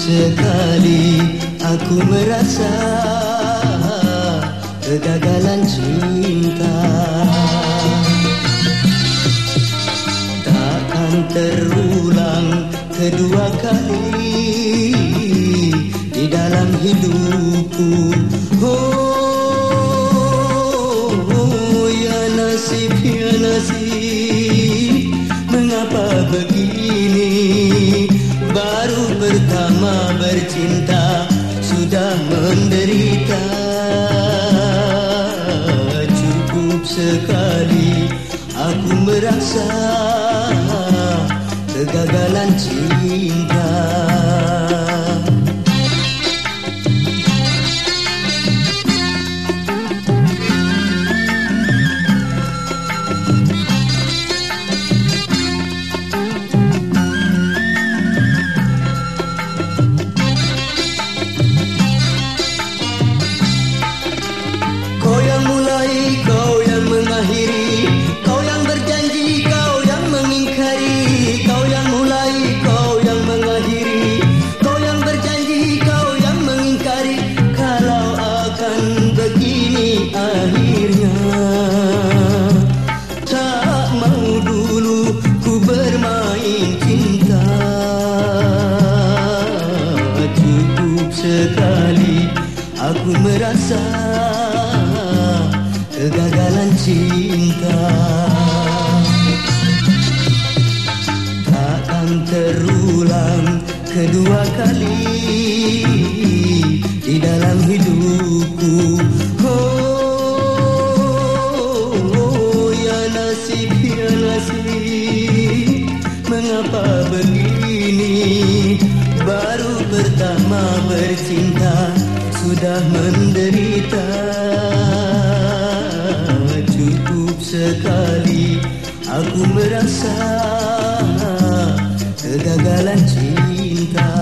Sekali aku merasa kegagalan cinta. Takkan terulang kedua kali di dalam hidupku. Oh, pertama bercinta Sudah menderita. Cukup sekali Aku merasa Kegagalan cinta bermain cinta. Aku merasa kegagalan cinta. Takkan terulang kedua kali kenapa begini Baru pertama bercinta Sudah menderita Cukup sekali Aku merasa Kegagalan cinta